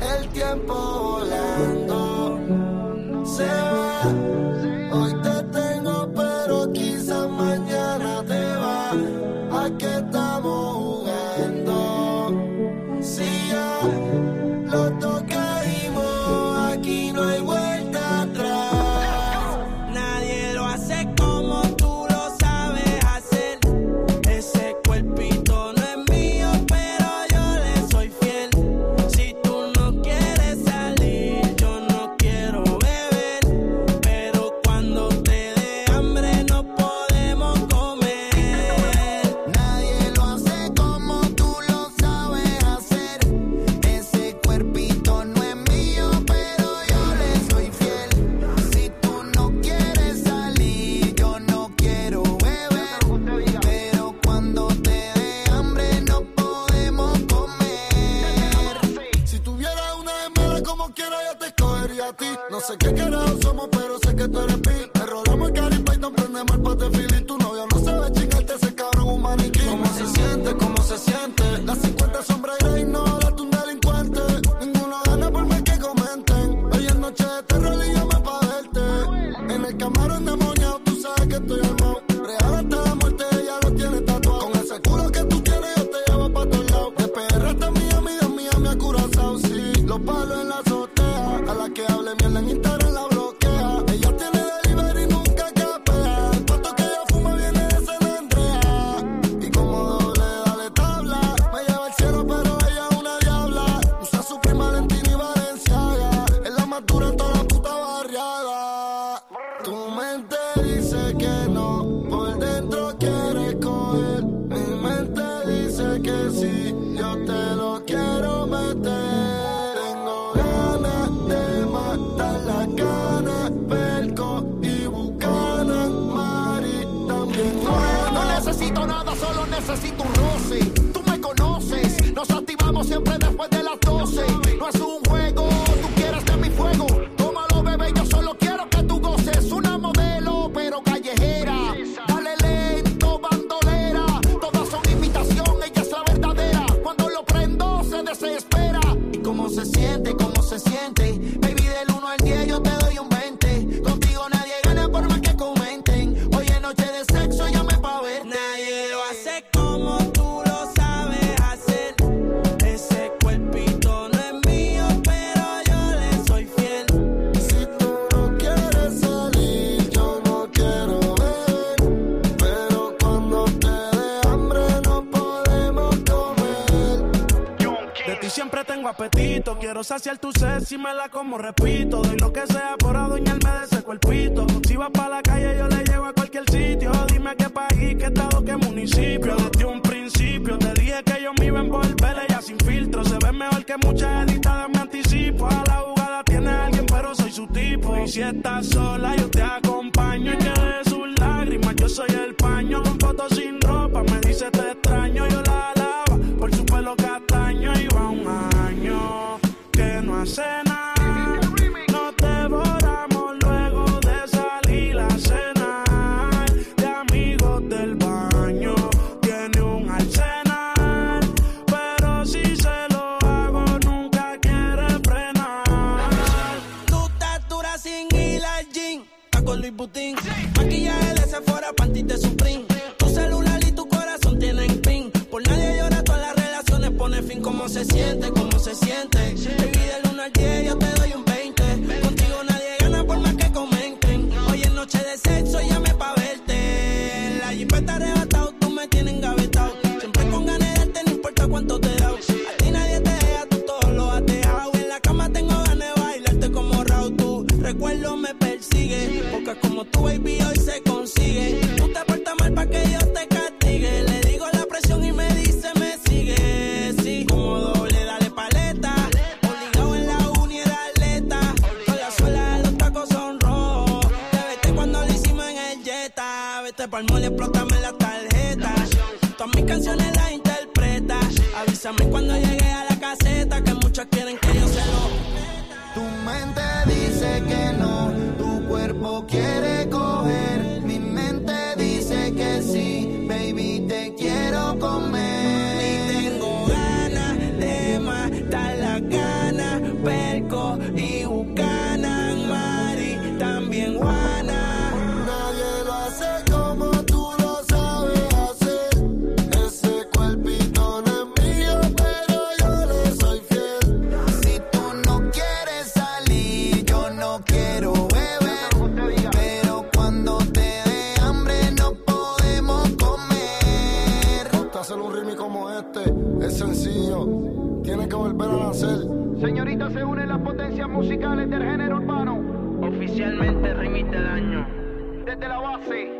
el tiempo volando. Se va, hoy te tengo, pero quizás mañana te va. ¿A qué estamos jugando? Si sé que carajo somos, pero sé que tú eres pil. Te rodamos el y Python, prendemos el pate feeling. Tu novio no sabe chingarte, ese cabrón un maniquí. ¿Cómo se siente? ¿Cómo se siente? que sí, yo te lo quiero meter. Tengo ganas de matar la cana, perco y bucana, mari también. No, no necesito nada, solo necesito un roce. Tú me conoces, nos activamos siempre después de las 12. Quiero saciar tu sed si me la como, repito. Doy lo que sea por adueñarme de ese cuerpito. Si vas para la calle, yo le llevo a cualquier sitio. Dime qué país, qué estado, qué municipio. Desde un principio te dije que yo me iba a envolver. Ella sin filtro se ve mejor que muchas editadas. Me anticipo a la jugada, tiene alguien, pero soy su tipo. Y si estás sola, yo te acompaño antes de llegaste pa'l mole, explótame la tarjeta. Todas mis canciones las interpreta. Avísame cuando llegue a la caseta, que muchos quieren que yo se lo. Tu mente dice que no, tu cuerpo quiere coger. Mi mente dice que sí, baby, te quiero comer. Y tengo ganas de matar la ganas, perco y bucana, Mari, también Juana. Nadie lo hace sencillo, tiene que volver a nacer. Señorita, se unen las potencias musicales del género urbano. Oficialmente remite daño. Desde la base.